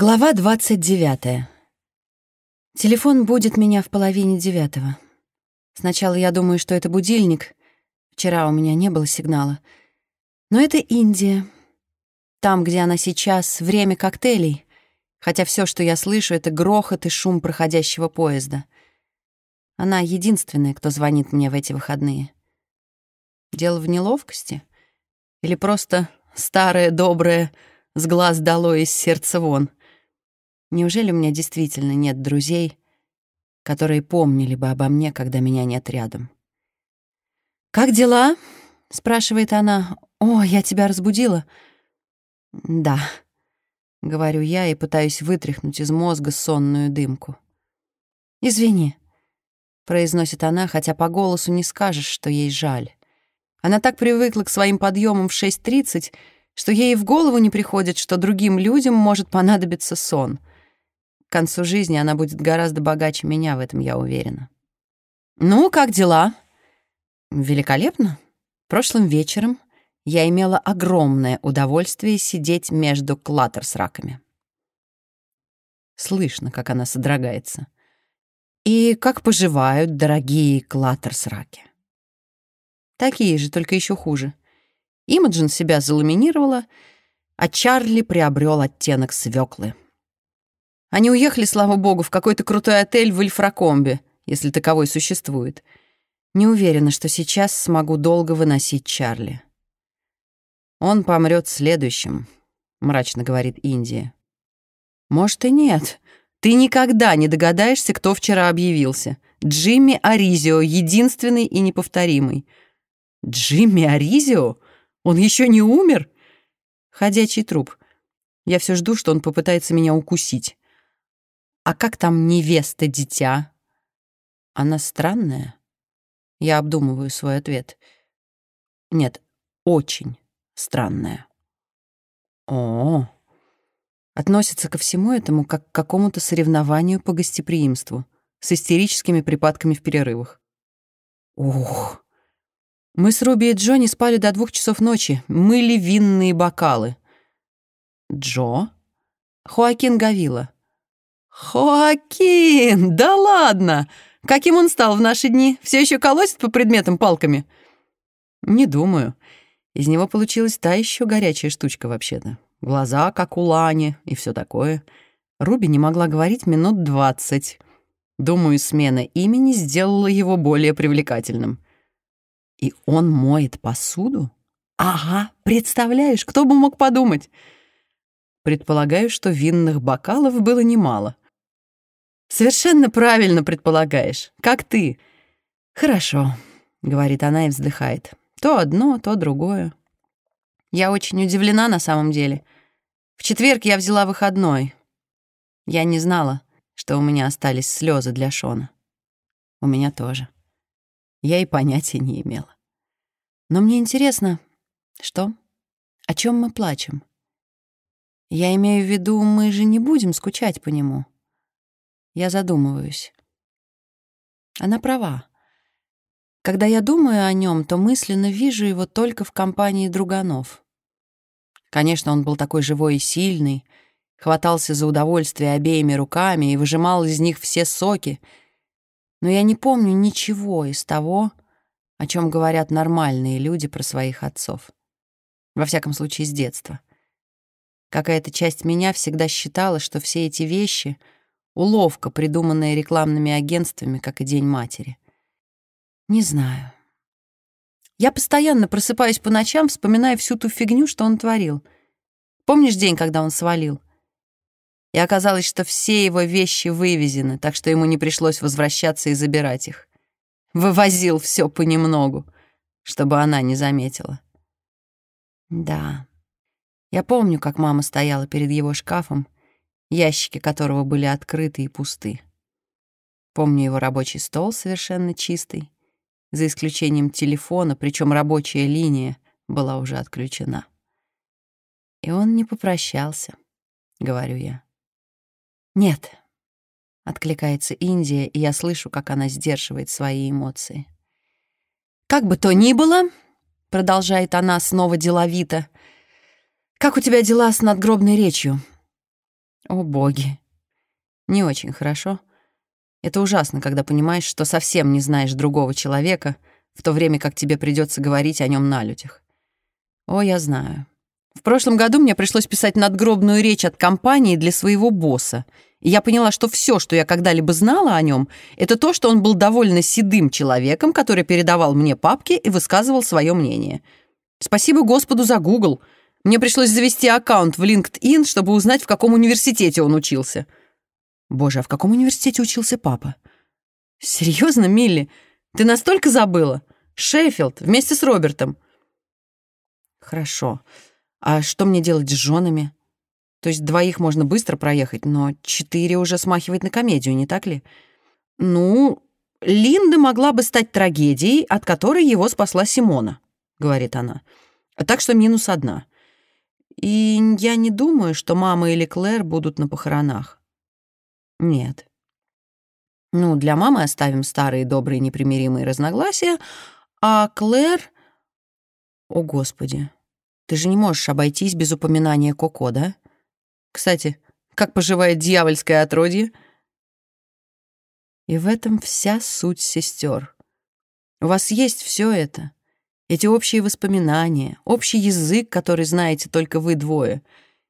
Глава 29. Телефон будет меня в половине девятого. Сначала я думаю, что это будильник. Вчера у меня не было сигнала. Но это Индия. Там, где она сейчас, время коктейлей. Хотя все, что я слышу, это грохот и шум проходящего поезда. Она единственная, кто звонит мне в эти выходные. Дело в неловкости? Или просто старое доброе «с глаз долой, из сердца вон»? Неужели у меня действительно нет друзей, которые помнили бы обо мне, когда меня нет рядом? «Как дела?» — спрашивает она. «О, я тебя разбудила?» «Да», — говорю я и пытаюсь вытряхнуть из мозга сонную дымку. «Извини», — произносит она, хотя по голосу не скажешь, что ей жаль. Она так привыкла к своим подъемам в 6.30, что ей в голову не приходит, что другим людям может понадобиться сон. К концу жизни она будет гораздо богаче меня, в этом я уверена. «Ну, как дела?» «Великолепно. Прошлым вечером я имела огромное удовольствие сидеть между клаттер с раками. Слышно, как она содрогается. И как поживают дорогие клаттер с раки. Такие же, только еще хуже. Имаджин себя заламинировала, а Чарли приобрел оттенок свеклы. Они уехали, слава богу, в какой-то крутой отель в Ильфракомбе, если таковой существует. Не уверена, что сейчас смогу долго выносить Чарли. «Он помрет следующим», — мрачно говорит Индия. «Может и нет. Ты никогда не догадаешься, кто вчера объявился. Джимми Аризио, единственный и неповторимый». «Джимми Аризио? Он еще не умер?» «Ходячий труп. Я все жду, что он попытается меня укусить. «А как там невеста-дитя?» «Она странная?» Я обдумываю свой ответ. «Нет, очень странная». О, относится ко всему этому как к какому-то соревнованию по гостеприимству с истерическими припадками в перерывах. Ух. Мы с Руби и Джо спали до двух часов ночи, мыли винные бокалы. Джо? Хоакин Гавила. «Хоакин! Да ладно! Каким он стал в наши дни? Все еще колосит по предметам палками?» «Не думаю. Из него получилась та еще горячая штучка вообще-то. Глаза, как у Лани, и все такое. Руби не могла говорить минут двадцать. Думаю, смена имени сделала его более привлекательным. И он моет посуду? Ага, представляешь, кто бы мог подумать? Предполагаю, что винных бокалов было немало. Совершенно правильно предполагаешь, как ты. Хорошо, говорит она и вздыхает. То одно, то другое. Я очень удивлена на самом деле. В четверг я взяла выходной. Я не знала, что у меня остались слезы для Шона. У меня тоже. Я и понятия не имела. Но мне интересно, что? О чем мы плачем? Я имею в виду, мы же не будем скучать по нему. Я задумываюсь. Она права. Когда я думаю о нем, то мысленно вижу его только в компании друганов. Конечно, он был такой живой и сильный, хватался за удовольствие обеими руками и выжимал из них все соки, но я не помню ничего из того, о чем говорят нормальные люди про своих отцов. Во всяком случае, с детства. Какая-то часть меня всегда считала, что все эти вещи — Уловка, придуманная рекламными агентствами, как и День матери. Не знаю. Я постоянно просыпаюсь по ночам, вспоминая всю ту фигню, что он творил. Помнишь день, когда он свалил? И оказалось, что все его вещи вывезены, так что ему не пришлось возвращаться и забирать их. Вывозил все понемногу, чтобы она не заметила. Да, я помню, как мама стояла перед его шкафом ящики которого были открыты и пусты. Помню его рабочий стол совершенно чистый, за исключением телефона, причем рабочая линия была уже отключена. И он не попрощался, говорю я. Нет, откликается Индия, и я слышу, как она сдерживает свои эмоции. Как бы то ни было, продолжает она снова деловито, как у тебя дела с надгробной речью? О, боги. Не очень хорошо. Это ужасно, когда понимаешь, что совсем не знаешь другого человека, в то время как тебе придется говорить о нем на людях. О, я знаю. В прошлом году мне пришлось писать надгробную речь от компании для своего босса. И я поняла, что все, что я когда-либо знала о нем, это то, что он был довольно седым человеком, который передавал мне папки и высказывал свое мнение. Спасибо Господу за Google. Мне пришлось завести аккаунт в LinkedIn, чтобы узнать, в каком университете он учился. Боже, а в каком университете учился папа? Серьезно, Милли? Ты настолько забыла? Шеффилд, вместе с Робертом. Хорошо. А что мне делать с женами? То есть двоих можно быстро проехать, но четыре уже смахивает на комедию, не так ли? Ну, Линда могла бы стать трагедией, от которой его спасла Симона, говорит она. Так что минус одна. И я не думаю, что мама или Клэр будут на похоронах. Нет. Ну, для мамы оставим старые добрые непримиримые разногласия, а Клэр... О, Господи, ты же не можешь обойтись без упоминания Коко, да? Кстати, как поживает дьявольское отродье? И в этом вся суть сестер. У вас есть все это. Эти общие воспоминания, общий язык, который знаете только вы двое.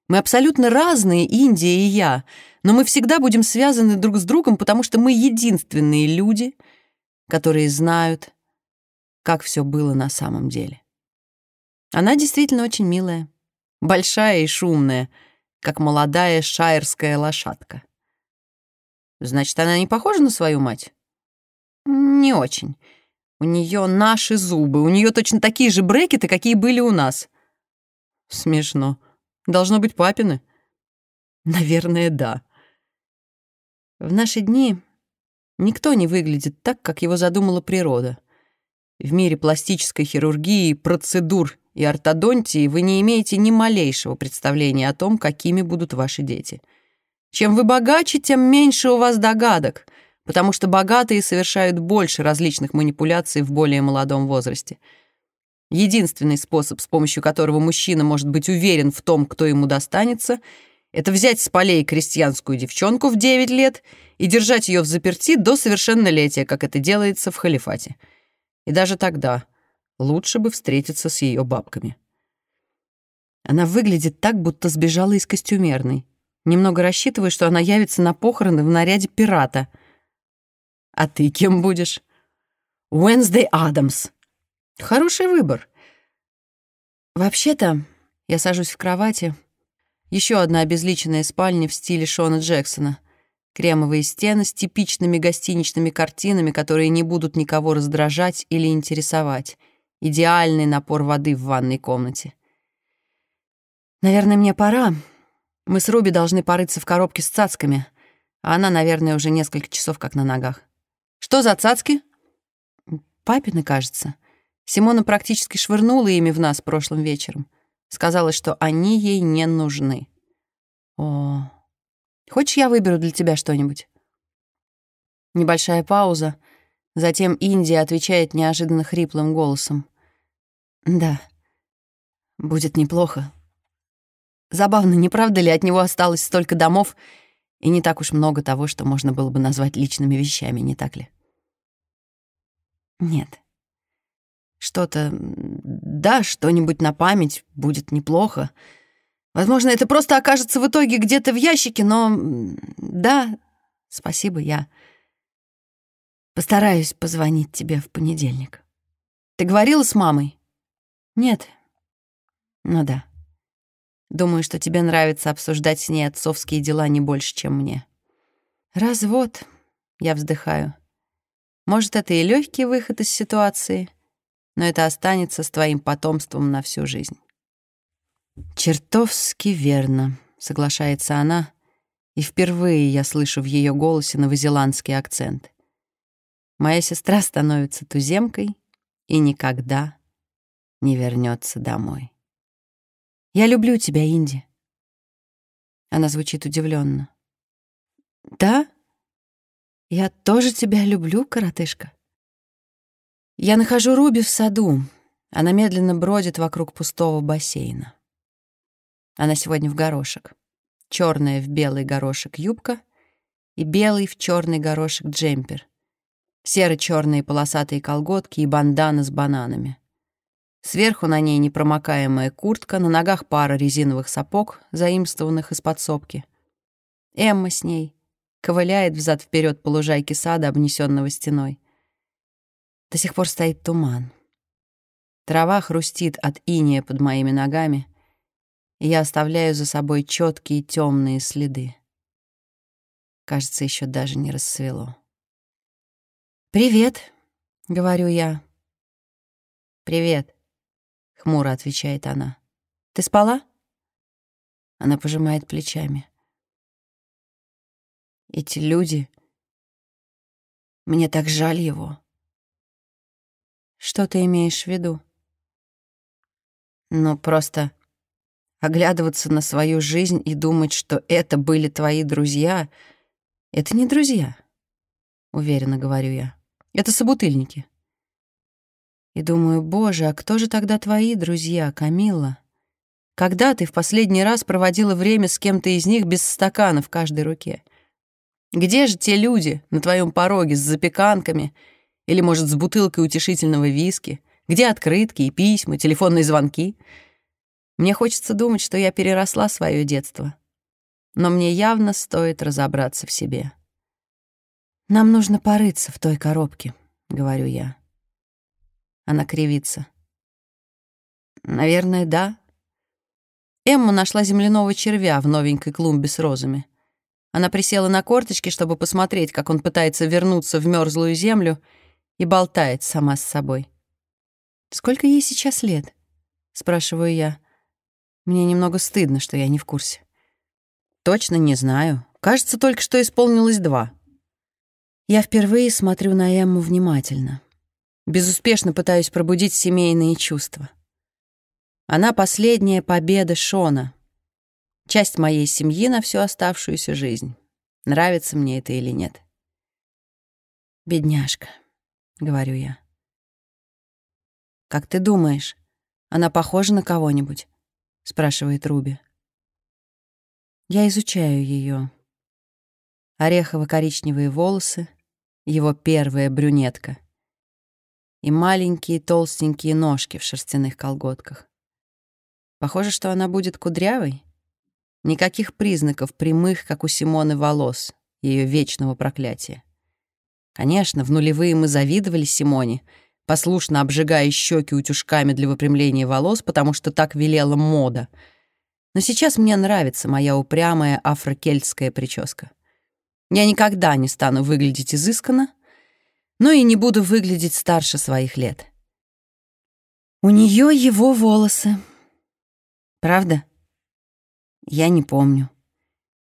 Мы абсолютно разные, Индия и я, но мы всегда будем связаны друг с другом, потому что мы единственные люди, которые знают, как все было на самом деле. Она действительно очень милая, большая и шумная, как молодая шайерская лошадка. Значит, она не похожа на свою мать? Не очень. У нее наши зубы, у нее точно такие же брекеты, какие были у нас. Смешно. Должно быть папины. Наверное, да. В наши дни никто не выглядит так, как его задумала природа. В мире пластической хирургии, процедур и ортодонтии вы не имеете ни малейшего представления о том, какими будут ваши дети. Чем вы богаче, тем меньше у вас догадок, потому что богатые совершают больше различных манипуляций в более молодом возрасте. Единственный способ, с помощью которого мужчина может быть уверен в том, кто ему достанется, это взять с полей крестьянскую девчонку в 9 лет и держать ее в заперти до совершеннолетия, как это делается в халифате. И даже тогда — Лучше бы встретиться с ее бабками. Она выглядит так, будто сбежала из костюмерной. Немного рассчитываю, что она явится на похороны в наряде пирата. А ты кем будешь? Уэнсдей Адамс. Хороший выбор. Вообще-то, я сажусь в кровати. Еще одна обезличенная спальня в стиле Шона Джексона. Кремовые стены с типичными гостиничными картинами, которые не будут никого раздражать или интересовать идеальный напор воды в ванной комнате. Наверное, мне пора. Мы с Руби должны порыться в коробке с цацками, а она, наверное, уже несколько часов как на ногах. Что за цацки? Папины, кажется. Симона практически швырнула ими в нас прошлым вечером. Сказала, что они ей не нужны. О, хочешь, я выберу для тебя что-нибудь? Небольшая пауза — Затем Индия отвечает неожиданно хриплым голосом. «Да, будет неплохо. Забавно, не правда ли, от него осталось столько домов и не так уж много того, что можно было бы назвать личными вещами, не так ли?» «Нет. Что-то... Да, что-нибудь на память будет неплохо. Возможно, это просто окажется в итоге где-то в ящике, но... Да, спасибо, я...» Постараюсь позвонить тебе в понедельник. Ты говорила с мамой? Нет. Ну да. Думаю, что тебе нравится обсуждать с ней отцовские дела не больше, чем мне. Развод. Я вздыхаю. Может, это и легкий выход из ситуации, но это останется с твоим потомством на всю жизнь. Чертовски верно, соглашается она, и впервые я слышу в ее голосе новозеландский акцент. Моя сестра становится туземкой и никогда не вернется домой. «Я люблю тебя, Инди». Она звучит удивленно. «Да? Я тоже тебя люблю, коротышка». Я нахожу Руби в саду. Она медленно бродит вокруг пустого бассейна. Она сегодня в горошек. черная в белый горошек юбка и белый в черный горошек джемпер, серо-черные полосатые колготки и бандана с бананами. Сверху на ней непромокаемая куртка, на ногах пара резиновых сапог, заимствованных из подсобки. Эмма с ней ковыляет взад вперед по лужайке сада, обнесенного стеной. До сих пор стоит туман. Трава хрустит от иния под моими ногами, и я оставляю за собой четкие темные следы. Кажется, еще даже не рассвело. «Привет», — говорю я. «Привет», — хмуро отвечает она. «Ты спала?» Она пожимает плечами. «Эти люди... Мне так жаль его». «Что ты имеешь в виду?» «Ну, просто оглядываться на свою жизнь и думать, что это были твои друзья, это не друзья», — уверенно говорю я. Это собутыльники. И думаю, боже, а кто же тогда твои друзья, Камилла? Когда ты в последний раз проводила время с кем-то из них без стакана в каждой руке? Где же те люди на твоем пороге с запеканками или, может, с бутылкой утешительного виски? Где открытки и письма, телефонные звонки? Мне хочется думать, что я переросла свое детство. Но мне явно стоит разобраться в себе. «Нам нужно порыться в той коробке», — говорю я. Она кривится. «Наверное, да». Эмма нашла земляного червя в новенькой клумбе с розами. Она присела на корточки, чтобы посмотреть, как он пытается вернуться в мерзлую землю, и болтает сама с собой. «Сколько ей сейчас лет?» — спрашиваю я. Мне немного стыдно, что я не в курсе. «Точно не знаю. Кажется, только что исполнилось два». Я впервые смотрю на Эмму внимательно. Безуспешно пытаюсь пробудить семейные чувства. Она последняя победа Шона. Часть моей семьи на всю оставшуюся жизнь. Нравится мне это или нет. «Бедняжка», — говорю я. «Как ты думаешь, она похожа на кого-нибудь?» — спрашивает Руби. Я изучаю ее. Орехово-коричневые волосы, его первая брюнетка, и маленькие толстенькие ножки в шерстяных колготках. Похоже, что она будет кудрявой. Никаких признаков прямых, как у Симоны, волос, ее вечного проклятия. Конечно, в нулевые мы завидовали Симоне, послушно обжигая щеки утюжками для выпрямления волос, потому что так велела мода. Но сейчас мне нравится моя упрямая афрокельтская прическа. Я никогда не стану выглядеть изысканно, но и не буду выглядеть старше своих лет. У нее его волосы. Правда? Я не помню.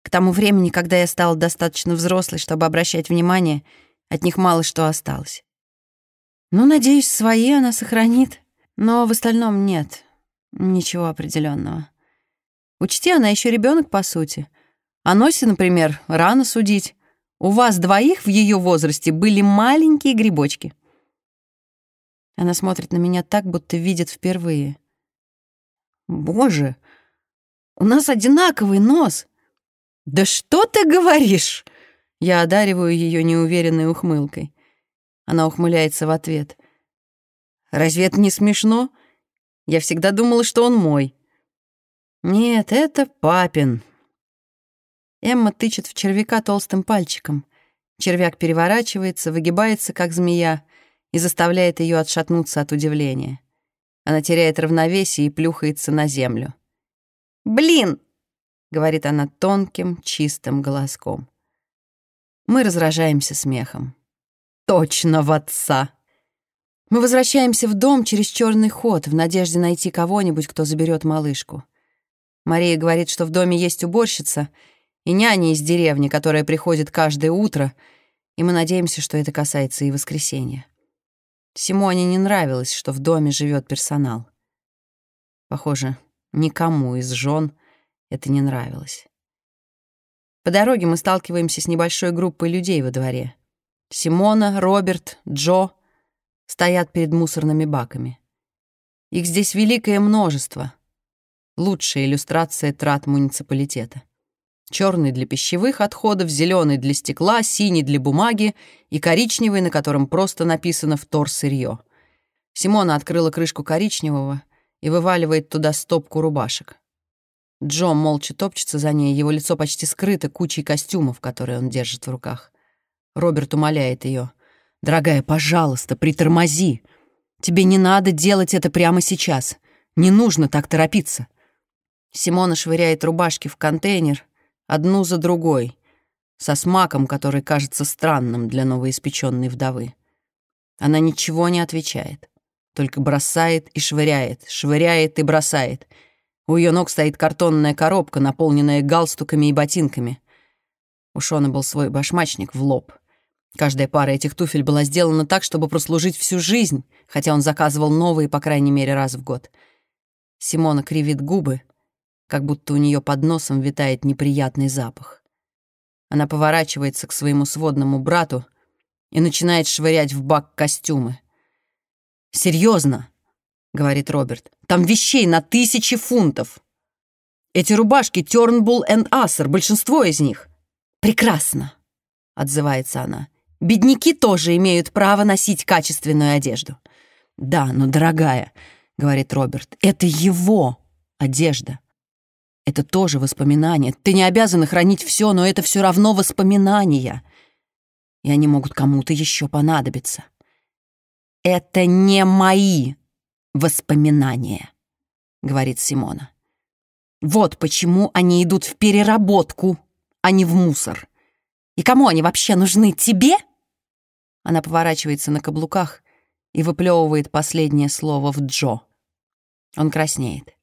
К тому времени, когда я стала достаточно взрослой, чтобы обращать внимание, от них мало что осталось. Ну, надеюсь, свои она сохранит, но в остальном нет ничего определенного. Учти, она еще ребенок по сути — о носе, например, рано судить. У вас двоих в ее возрасте были маленькие грибочки. Она смотрит на меня так, будто видит впервые. Боже, у нас одинаковый нос. Да что ты говоришь? Я одариваю ее неуверенной ухмылкой. Она ухмыляется в ответ. Разве это не смешно? Я всегда думала, что он мой. Нет, это папин, Эмма тычет в червяка толстым пальчиком. Червяк переворачивается, выгибается, как змея, и заставляет ее отшатнуться от удивления. Она теряет равновесие и плюхается на землю. «Блин!» — говорит она тонким, чистым голоском. Мы разражаемся смехом. «Точно в отца!» Мы возвращаемся в дом через черный ход в надежде найти кого-нибудь, кто заберет малышку. Мария говорит, что в доме есть уборщица — и няня из деревни, которая приходит каждое утро, и мы надеемся, что это касается и воскресенья. Симоне не нравилось, что в доме живет персонал. Похоже, никому из жен это не нравилось. По дороге мы сталкиваемся с небольшой группой людей во дворе. Симона, Роберт, Джо стоят перед мусорными баками. Их здесь великое множество. Лучшая иллюстрация трат муниципалитета. Черный для пищевых отходов, зеленый для стекла, синий для бумаги и коричневый, на котором просто написано «вторсырье». Симона открыла крышку коричневого и вываливает туда стопку рубашек. Джо молча топчется за ней, его лицо почти скрыто кучей костюмов, которые он держит в руках. Роберт умоляет ее. «Дорогая, пожалуйста, притормози. Тебе не надо делать это прямо сейчас. Не нужно так торопиться». Симона швыряет рубашки в контейнер, одну за другой, со смаком, который кажется странным для новоиспеченной вдовы. Она ничего не отвечает, только бросает и швыряет, швыряет и бросает. У ее ног стоит картонная коробка, наполненная галстуками и ботинками. У Шона был свой башмачник в лоб. Каждая пара этих туфель была сделана так, чтобы прослужить всю жизнь, хотя он заказывал новые, по крайней мере, раз в год. Симона кривит губы, как будто у нее под носом витает неприятный запах. Она поворачивается к своему сводному брату и начинает швырять в бак костюмы. «Серьезно?» — говорит Роберт. «Там вещей на тысячи фунтов. Эти рубашки Тёрнбулл энд Ассер, большинство из них». «Прекрасно», — отзывается она. «Бедняки тоже имеют право носить качественную одежду». «Да, но, дорогая», — говорит Роберт, — «это его одежда. Это тоже воспоминания. Ты не обязана хранить все, но это все равно воспоминания. И они могут кому-то еще понадобиться. Это не мои воспоминания, говорит Симона. Вот почему они идут в переработку, а не в мусор. И кому они вообще нужны? Тебе? Она поворачивается на каблуках и выплевывает последнее слово в Джо. Он краснеет.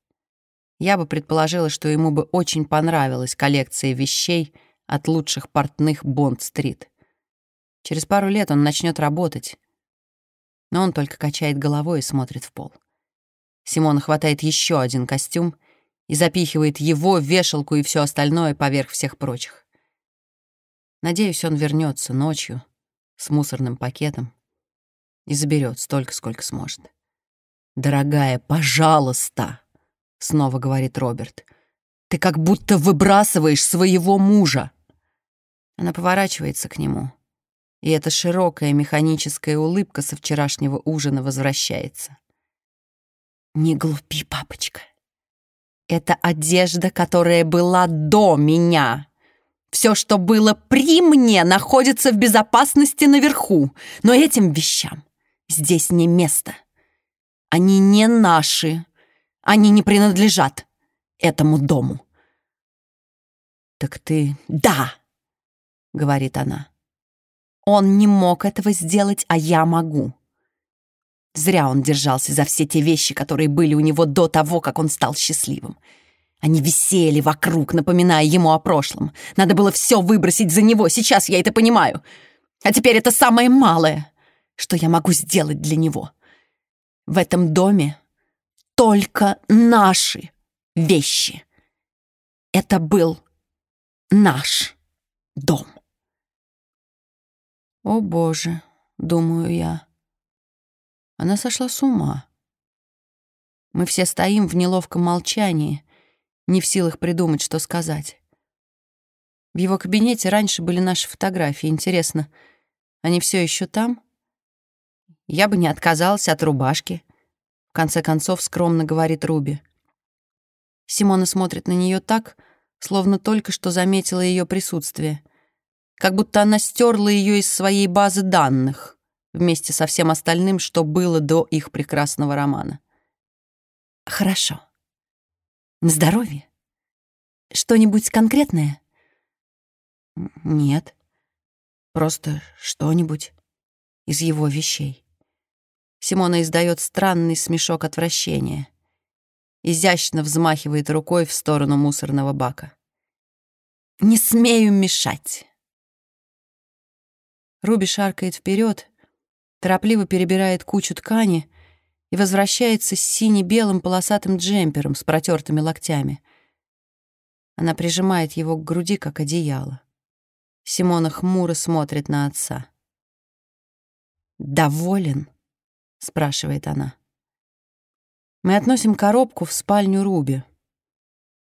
Я бы предположила, что ему бы очень понравилась коллекция вещей от лучших портных Бонд-стрит. Через пару лет он начнет работать, но он только качает головой и смотрит в пол. Симон хватает еще один костюм и запихивает его, вешалку и все остальное поверх всех прочих. Надеюсь, он вернется ночью с мусорным пакетом и заберет столько, сколько сможет. «Дорогая, пожалуйста!» Снова говорит Роберт. Ты как будто выбрасываешь своего мужа. Она поворачивается к нему, и эта широкая механическая улыбка со вчерашнего ужина возвращается. Не глупи, папочка. Это одежда, которая была до меня. Все, что было при мне, находится в безопасности наверху, но этим вещам здесь не место. Они не наши, они не принадлежат этому дому. «Так ты...» «Да!» — говорит она. «Он не мог этого сделать, а я могу». Зря он держался за все те вещи, которые были у него до того, как он стал счастливым. Они висели вокруг, напоминая ему о прошлом. Надо было все выбросить за него, сейчас я это понимаю. А теперь это самое малое, что я могу сделать для него. В этом доме только наши вещи. Это был наш дом. О, Боже, думаю я. Она сошла с ума. Мы все стоим в неловком молчании, не в силах придумать, что сказать. В его кабинете раньше были наши фотографии. Интересно, они все еще там? Я бы не отказалась от рубашки, в конце концов, скромно говорит Руби. Симона смотрит на нее так, словно только что заметила ее присутствие. Как будто она стерла ее из своей базы данных вместе со всем остальным, что было до их прекрасного романа. «Хорошо. На здоровье? Что-нибудь конкретное?» «Нет. Просто что-нибудь из его вещей». Симона издает странный смешок отвращения. Изящно взмахивает рукой в сторону мусорного бака. «Не смею мешать!» Руби шаркает вперед, торопливо перебирает кучу ткани и возвращается с сине-белым полосатым джемпером с протертыми локтями. Она прижимает его к груди, как одеяло. Симона хмуро смотрит на отца. «Доволен?» — спрашивает она. Мы относим коробку в спальню Руби.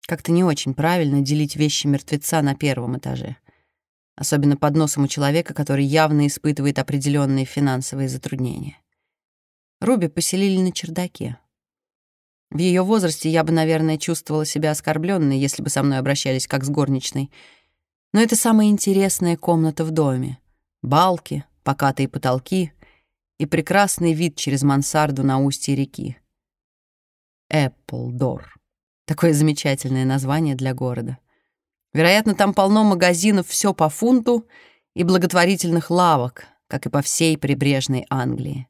Как-то не очень правильно делить вещи мертвеца на первом этаже. Особенно под носом у человека, который явно испытывает определенные финансовые затруднения. Руби поселили на чердаке. В ее возрасте я бы, наверное, чувствовала себя оскорбленной, если бы со мной обращались как с горничной. Но это самая интересная комната в доме. Балки, покатые потолки и прекрасный вид через мансарду на устье реки. Эпплдор. Такое замечательное название для города. Вероятно, там полно магазинов все по фунту и благотворительных лавок, как и по всей прибрежной Англии.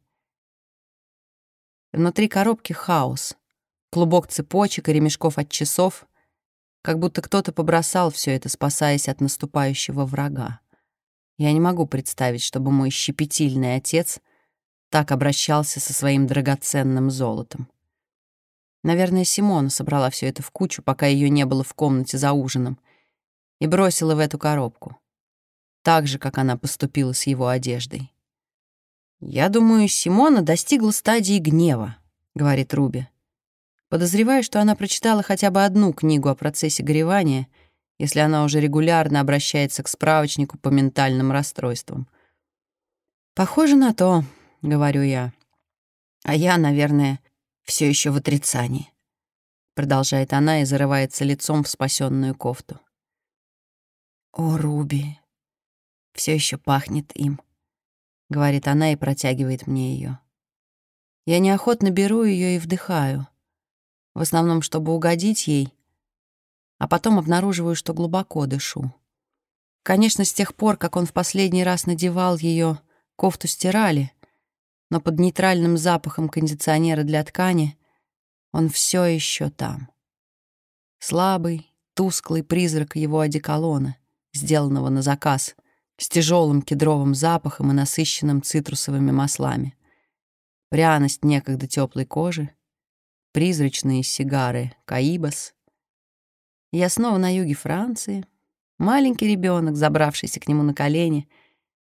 Внутри коробки хаос — клубок цепочек и ремешков от часов, как будто кто-то побросал все это, спасаясь от наступающего врага. Я не могу представить, чтобы мой щепетильный отец так обращался со своим драгоценным золотом. Наверное, Симона собрала все это в кучу, пока ее не было в комнате за ужином, и бросила в эту коробку, так же, как она поступила с его одеждой. «Я думаю, Симона достигла стадии гнева», — говорит Руби. Подозреваю, что она прочитала хотя бы одну книгу о процессе горевания, если она уже регулярно обращается к справочнику по ментальным расстройствам. «Похоже на то», — говорю я. «А я, наверное, все еще в отрицании», — продолжает она и зарывается лицом в спасенную кофту. «О, Руби, все еще пахнет им», — говорит она и протягивает мне ее. Я неохотно беру ее и вдыхаю в основном, чтобы угодить ей, а потом обнаруживаю, что глубоко дышу. Конечно, с тех пор, как он в последний раз надевал ее, кофту стирали, но под нейтральным запахом кондиционера для ткани он все еще там. Слабый, тусклый призрак его одеколона, сделанного на заказ, с тяжелым кедровым запахом и насыщенным цитрусовыми маслами. Пряность некогда теплой кожи — призрачные сигары Каибас. Я снова на юге Франции, маленький ребенок, забравшийся к нему на колени,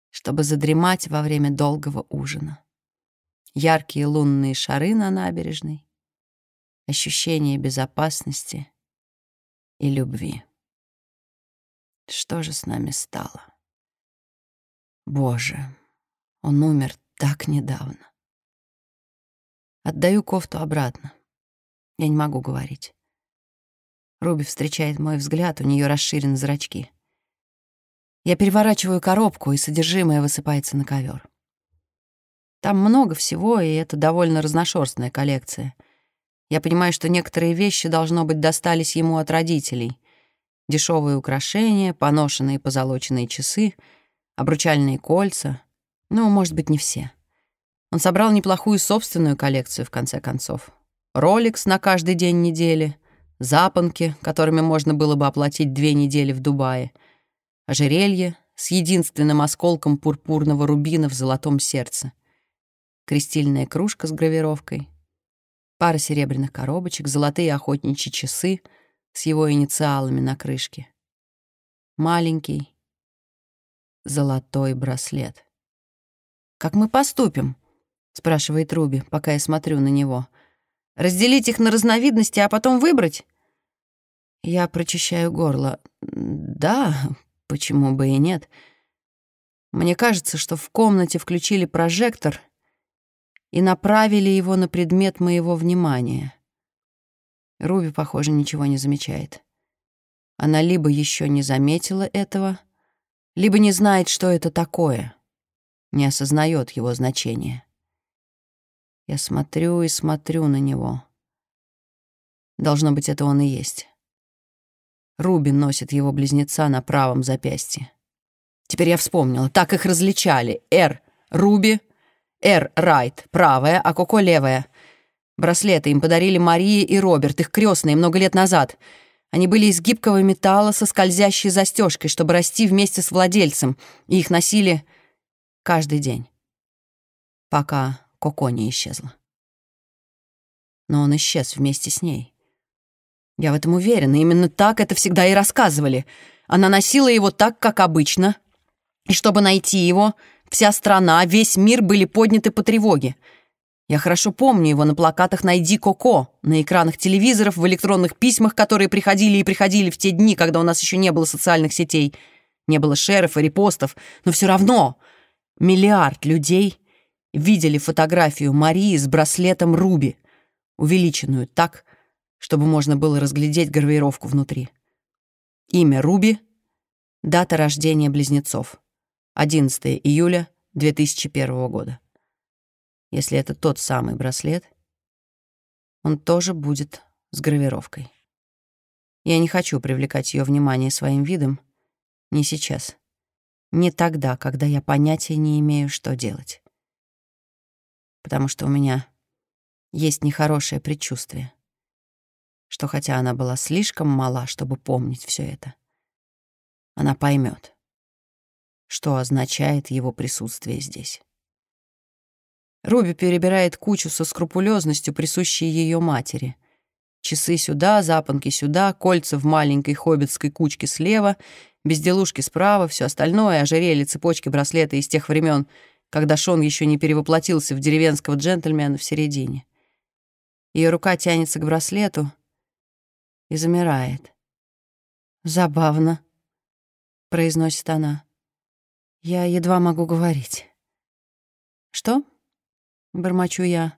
чтобы задремать во время долгого ужина. Яркие лунные шары на набережной, ощущение безопасности и любви. Что же с нами стало? Боже, он умер так недавно. Отдаю кофту обратно. Я не могу говорить. Руби встречает мой взгляд, у нее расширены зрачки. Я переворачиваю коробку, и содержимое высыпается на ковер. Там много всего, и это довольно разношерстная коллекция. Я понимаю, что некоторые вещи, должно быть, достались ему от родителей. Дешевые украшения, поношенные позолоченные часы, обручальные кольца. Ну, может быть, не все. Он собрал неплохую собственную коллекцию, в конце концов. Роликс на каждый день недели, запонки, которыми можно было бы оплатить две недели в Дубае, ожерелье с единственным осколком пурпурного рубина в золотом сердце, крестильная кружка с гравировкой, пара серебряных коробочек, золотые охотничьи часы с его инициалами на крышке, маленький золотой браслет. «Как мы поступим?» — спрашивает Руби, пока я смотрю на него — Разделить их на разновидности, а потом выбрать? Я прочищаю горло. Да, почему бы и нет. Мне кажется, что в комнате включили прожектор и направили его на предмет моего внимания. Руби, похоже, ничего не замечает. Она либо еще не заметила этого, либо не знает, что это такое, не осознает его значения. Я смотрю и смотрю на него. Должно быть, это он и есть. Руби носит его близнеца на правом запястье. Теперь я вспомнила, так их различали. Р — Руби, Р — Райт, правая, а Коко — левая. Браслеты им подарили Мария и Роберт, их крестные, много лет назад. Они были из гибкого металла со скользящей застежкой, чтобы расти вместе с владельцем, и их носили каждый день. Пока Коко не исчезла. Но он исчез вместе с ней. Я в этом уверена, именно так это всегда и рассказывали. Она носила его так, как обычно. И чтобы найти его, вся страна, весь мир были подняты по тревоге. Я хорошо помню его на плакатах «Найди Коко», на экранах телевизоров, в электронных письмах, которые приходили и приходили в те дни, когда у нас еще не было социальных сетей. Не было шеров и репостов, но все равно миллиард людей видели фотографию Марии с браслетом Руби, увеличенную так, чтобы можно было разглядеть гравировку внутри. Имя Руби, дата рождения близнецов. 11 июля 2001 года. Если это тот самый браслет, он тоже будет с гравировкой. Я не хочу привлекать ее внимание своим видом, не сейчас. Не тогда, когда я понятия не имею, что делать. Потому что у меня есть нехорошее предчувствие, что хотя она была слишком мала, чтобы помнить все это, она поймет, что означает его присутствие здесь. Руби перебирает кучу со скрупулезностью, присущей ее матери. Часы сюда, запонки сюда, кольца в маленькой хоббитской кучке слева, безделушки справа, все остальное, ожерелье, цепочки, браслеты из тех времен, когда Шон еще не перевоплотился в деревенского джентльмена в середине. Ее рука тянется к браслету и замирает. «Забавно», — произносит она. «Я едва могу говорить». «Что?» бормочу я.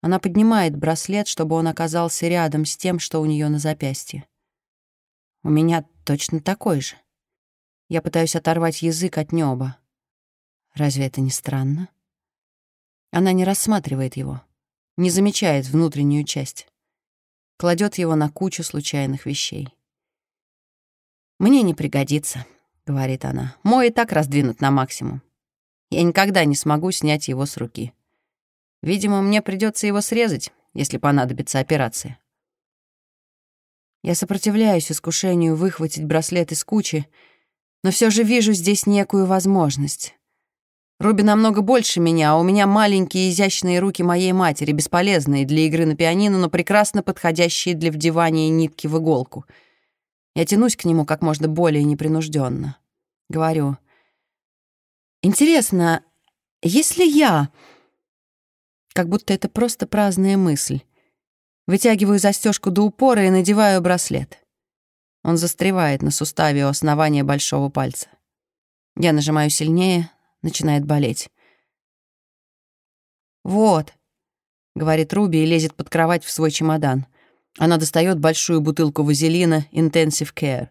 Она поднимает браслет, чтобы он оказался рядом с тем, что у нее на запястье. У меня точно такой же. Я пытаюсь оторвать язык от неба. Разве это не странно? Она не рассматривает его, не замечает внутреннюю часть. Кладет его на кучу случайных вещей. «Мне не пригодится», — говорит она. «Мой и так раздвинут на максимум. Я никогда не смогу снять его с руки. Видимо, мне придется его срезать, если понадобится операция. Я сопротивляюсь искушению выхватить браслет из кучи, но все же вижу здесь некую возможность. Руби намного больше меня, а у меня маленькие изящные руки моей матери, бесполезные для игры на пианино, но прекрасно подходящие для вдевания нитки в иголку. Я тянусь к нему как можно более непринужденно. Говорю — Интересно, если я... Как будто это просто праздная мысль. Вытягиваю застежку до упора и надеваю браслет. Он застревает на суставе у основания большого пальца. Я нажимаю сильнее, начинает болеть. «Вот», — говорит Руби и лезет под кровать в свой чемодан. Она достает большую бутылку вазелина Intensive Care.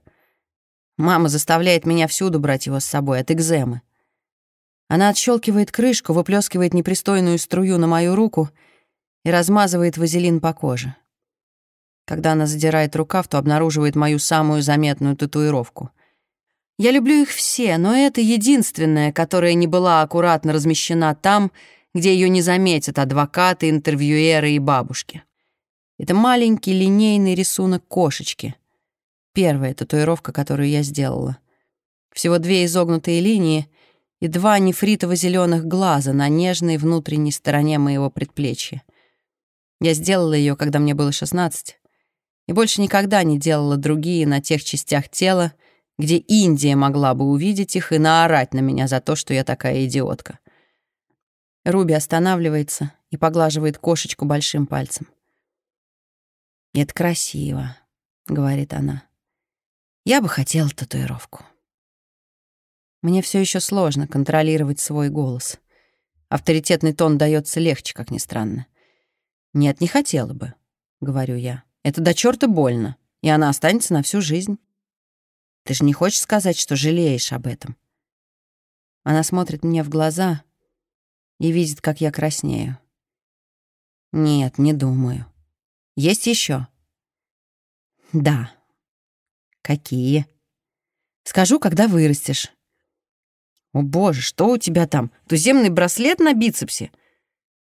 Мама заставляет меня всюду брать его с собой от экземы. Она отщелкивает крышку, выплескивает непристойную струю на мою руку и размазывает вазелин по коже. Когда она задирает рукав, то обнаруживает мою самую заметную татуировку. Я люблю их все, но это единственная, которая не была аккуратно размещена там, где ее не заметят адвокаты, интервьюеры и бабушки. Это маленький линейный рисунок кошечки. Первая татуировка, которую я сделала. Всего две изогнутые линии — и два нефритово-зеленых глаза на нежной внутренней стороне моего предплечья. Я сделала ее, когда мне было 16, и больше никогда не делала другие на тех частях тела, где Индия могла бы увидеть их и наорать на меня за то, что я такая идиотка. Руби останавливается и поглаживает кошечку большим пальцем. «Это красиво», — говорит она. «Я бы хотела татуировку». Мне все еще сложно контролировать свой голос. Авторитетный тон дается легче, как ни странно. «Нет, не хотела бы», — говорю я. «Это до черта больно, и она останется на всю жизнь. Ты же не хочешь сказать, что жалеешь об этом?» Она смотрит мне в глаза и видит, как я краснею. «Нет, не думаю. Есть еще? «Да». «Какие?» «Скажу, когда вырастешь». «О боже, что у тебя там? Туземный браслет на бицепсе?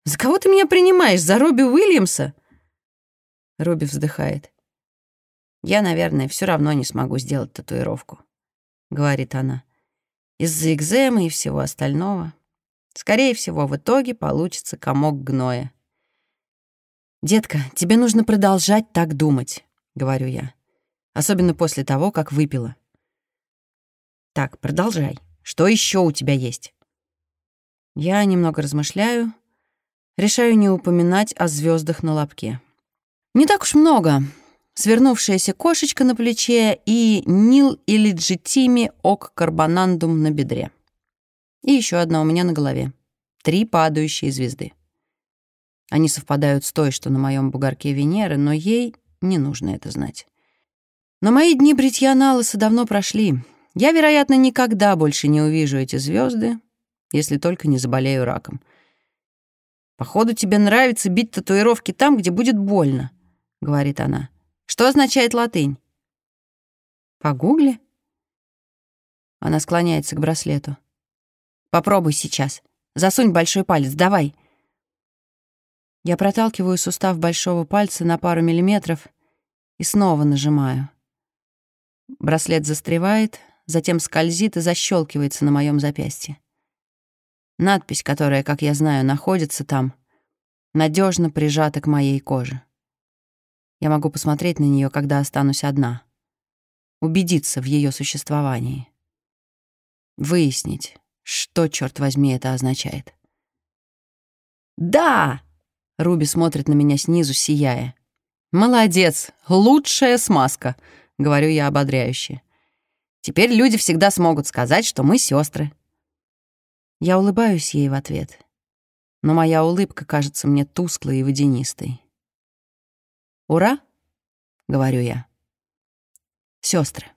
За кого ты меня принимаешь? За Робби Уильямса?» Робби вздыхает. «Я, наверное, все равно не смогу сделать татуировку», — говорит она. «Из-за экземы и всего остального. Скорее всего, в итоге получится комок гноя». «Детка, тебе нужно продолжать так думать», — говорю я. «Особенно после того, как выпила». «Так, продолжай», что еще у тебя есть?» Я немного размышляю, Решаю не упоминать о звездах на лобке. Не так уж много. Свернувшаяся кошечка на плече и Нил или Джитими ок карбонандум на бедре. И еще одна у меня на голове. Три падающие звезды. Они совпадают с той, что на моем бугорке Венеры, но ей не нужно это знать. Но мои дни бритья на давно прошли. Я, вероятно, никогда больше не увижу эти звезды, если только не заболею раком. «Походу, тебе нравится бить татуировки там, где будет больно», — говорит она. «Что означает латынь?» «Погугли?» Она склоняется к браслету. «Попробуй сейчас. Засунь большой палец, давай». Я проталкиваю сустав большого пальца на пару миллиметров и снова нажимаю. Браслет застревает, затем скользит и защелкивается на моем запястье. Надпись, которая, как я знаю, находится там, надежно прижата к моей коже. Я могу посмотреть на нее, когда останусь одна, убедиться в ее существовании, выяснить, что, черт возьми, это означает. «Да!» — Руби смотрит на меня снизу, сияя. «Молодец! Лучшая смазка!» — говорю я ободряюще. «Теперь люди всегда смогут сказать, что мы сестры. Я улыбаюсь ей в ответ, но моя улыбка кажется мне тусклой и водянистой. «Ура!» — говорю я. Сестры.